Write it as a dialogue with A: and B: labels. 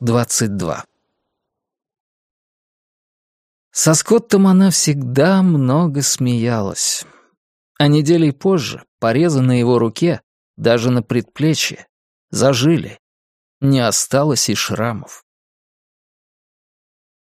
A: 22. Со Скоттом она всегда много смеялась. А неделей позже порезы на его руке, даже на предплечье, зажили. Не осталось и шрамов.